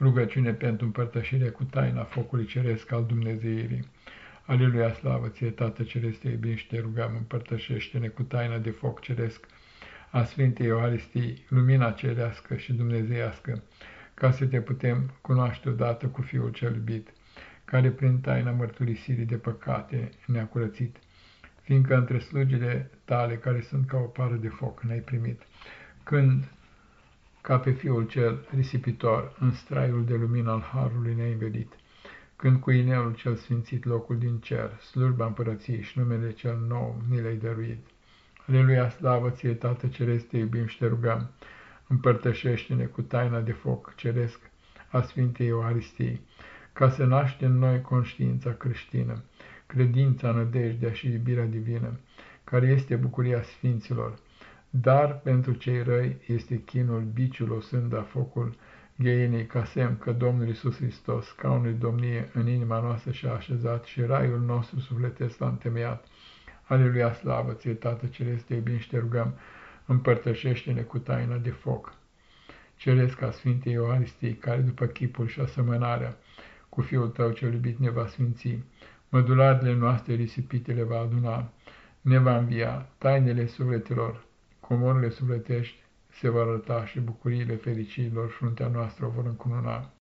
Rugăciune pentru împărtășire cu taina focului ceresc al Dumnezeirii. Aleluia, slavă ție, Tată Ceresc, te iubim și te rugăm, împărtășește-ne cu taina de foc ceresc a Sfintei Euharistii, lumina cerească și dumnezeiască, ca să te putem cunoaște odată cu Fiul cel iubit, care prin taina mărturisirii de păcate ne-a curățit, fiindcă între slugile tale, care sunt ca o pară de foc, ne-ai primit, când ca pe Fiul cel risipitor, în straiul de lumină al Harului ne-ai învelit, când cu inelul cel sfințit locul din cer, slujba împărăției și numele cel nou ni le-ai dăruit. Aleluia, slavă ție, Tată Ceresc, te iubim și te rugăm, împărtășește-ne cu taina de foc ceresc a Sfintei Euharistiei, ca să naște în noi conștiința creștină, credința, nădejdea și iubirea divină, care este bucuria Sfinților, dar pentru cei răi este chinul, biciul, o sânda, focul gheinii, ca semn că Domnul Iisus Hristos, ca unui domnie în inima noastră și-a așezat și raiul nostru sufletesc l-a întemeiat. Aleluia, slavă ție, Tată Ceresc, te iubim și te rugăm, împărtășește-ne cu taina de foc. Ceresc ca Sfintei Ioaristii, care după chipul și asemănarea cu Fiul tău cel iubit ne va sfinți, mădularele noastre risipite le va aduna, ne va învia, tainele sufletelor, comorile sufletești se vor arăta și bucuriile fericiilor fruntea noastră o vor încununa.